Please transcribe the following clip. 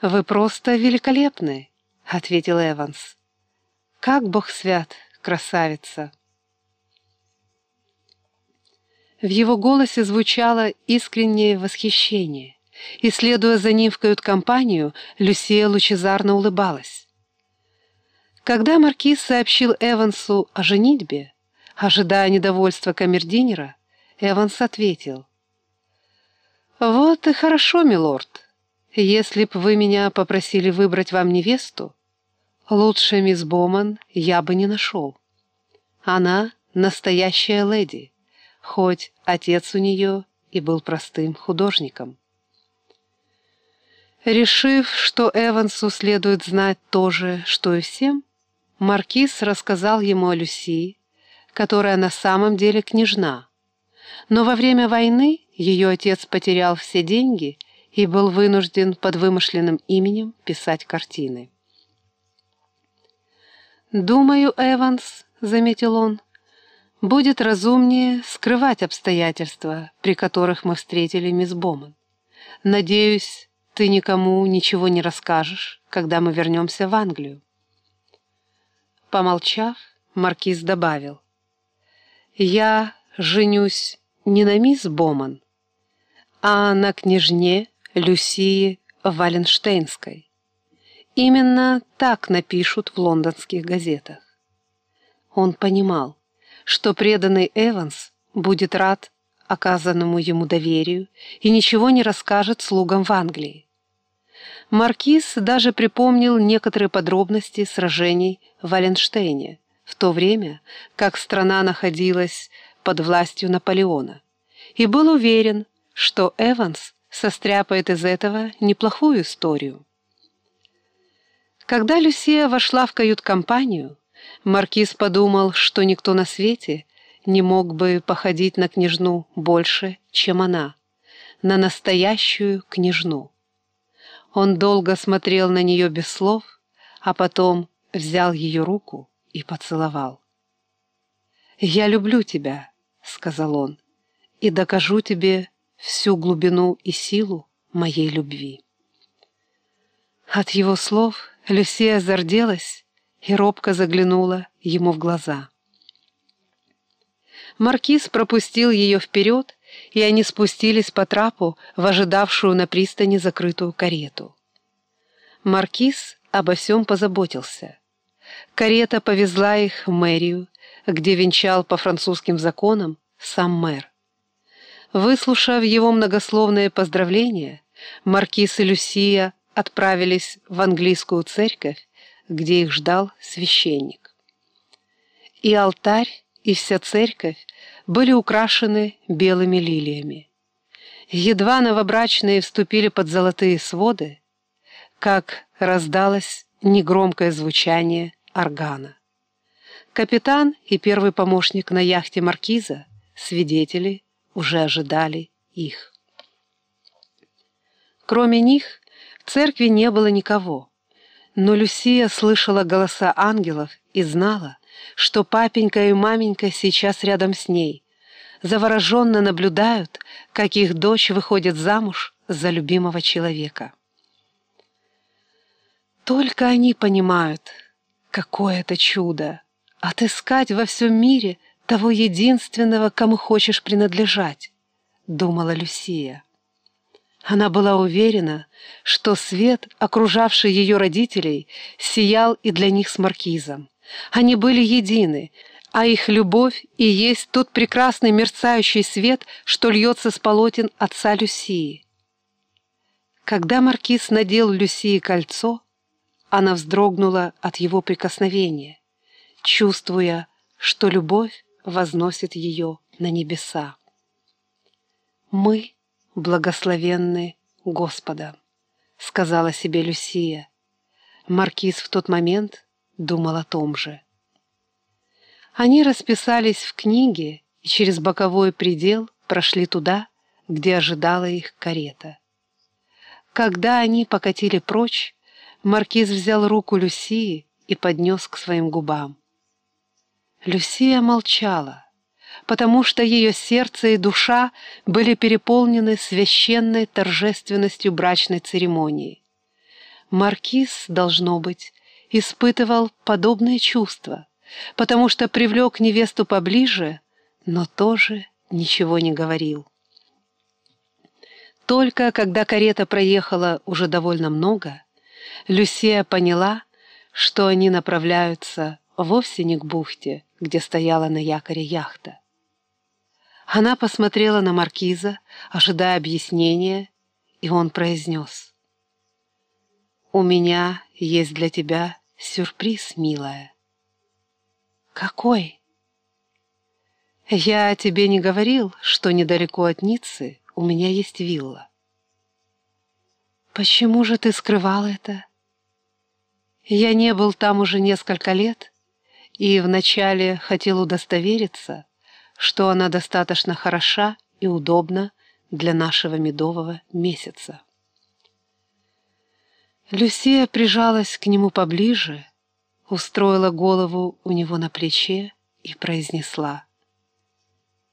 «Вы просто великолепны», — ответил Эванс. «Как бог свят, красавица!» В его голосе звучало искреннее восхищение, и, следуя за ним в кают-компанию, Люсия лучезарно улыбалась. Когда маркиз сообщил Эвансу о женитьбе, ожидая недовольства камердинера, Эванс ответил. «Вот и хорошо, милорд. Если б вы меня попросили выбрать вам невесту, лучше мисс Боман я бы не нашел. Она настоящая леди, хоть отец у нее и был простым художником». Решив, что Эвансу следует знать то же, что и всем, Маркиз рассказал ему о Люсии, которая на самом деле княжна. Но во время войны ее отец потерял все деньги и был вынужден под вымышленным именем писать картины. «Думаю, Эванс», — заметил он, — «будет разумнее скрывать обстоятельства, при которых мы встретили мисс Боман. Надеюсь, ты никому ничего не расскажешь, когда мы вернемся в Англию». Помолчав, маркиз добавил. «Я женюсь не на мисс Боман, а на княжне Люсии Валенштейнской. Именно так напишут в лондонских газетах». Он понимал, что преданный Эванс будет рад оказанному ему доверию и ничего не расскажет слугам в Англии. Маркиз даже припомнил некоторые подробности сражений в Валенштейне, в то время как страна находилась под властью Наполеона, и был уверен, что Эванс состряпает из этого неплохую историю. Когда Люсия вошла в кают-компанию, Маркиз подумал, что никто на свете не мог бы походить на княжну больше, чем она, на настоящую княжну. Он долго смотрел на нее без слов, а потом взял ее руку и поцеловал. «Я люблю тебя», — сказал он, — «и докажу тебе всю глубину и силу моей любви». От его слов Люсия зарделась и робко заглянула ему в глаза. Маркиз пропустил ее вперед и они спустились по трапу в ожидавшую на пристани закрытую карету. Маркиз обо всем позаботился. Карета повезла их в мэрию, где венчал по французским законам сам мэр. Выслушав его многословные поздравления, Маркиз и Люсия отправились в английскую церковь, где их ждал священник. И алтарь, и вся церковь были украшены белыми лилиями. Едва новобрачные вступили под золотые своды, как раздалось негромкое звучание органа. Капитан и первый помощник на яхте Маркиза, свидетели, уже ожидали их. Кроме них в церкви не было никого, но Люсия слышала голоса ангелов и знала, что папенька и маменька сейчас рядом с ней, завороженно наблюдают, как их дочь выходит замуж за любимого человека. Только они понимают, какое это чудо — отыскать во всем мире того единственного, кому хочешь принадлежать, — думала Люсия. Она была уверена, что свет, окружавший ее родителей, сиял и для них с маркизом. Они были едины, а их любовь и есть тот прекрасный мерцающий свет, что льется с полотен отца Люсии. Когда маркиз надел Люсии кольцо, она вздрогнула от его прикосновения, чувствуя, что любовь возносит ее на небеса. «Мы благословенны Господа», — сказала себе Люсия. Маркиз в тот момент думал о том же. Они расписались в книге и через боковой предел прошли туда, где ожидала их карета. Когда они покатили прочь, маркиз взял руку Люсии и поднес к своим губам. Люсия молчала, потому что ее сердце и душа были переполнены священной торжественностью брачной церемонии. Маркиз, должно быть, испытывал подобные чувства, потому что привлек невесту поближе, но тоже ничего не говорил. Только когда карета проехала уже довольно много, Люсия поняла, что они направляются вовсе не к бухте, где стояла на якоре яхта. Она посмотрела на маркиза, ожидая объяснения, и он произнес. «У меня есть для тебя сюрприз, милая». «Какой?» «Я тебе не говорил, что недалеко от Ниццы у меня есть вилла». «Почему же ты скрывал это?» «Я не был там уже несколько лет и вначале хотел удостовериться, что она достаточно хороша и удобна для нашего медового месяца. Люсия прижалась к нему поближе, устроила голову у него на плече и произнесла.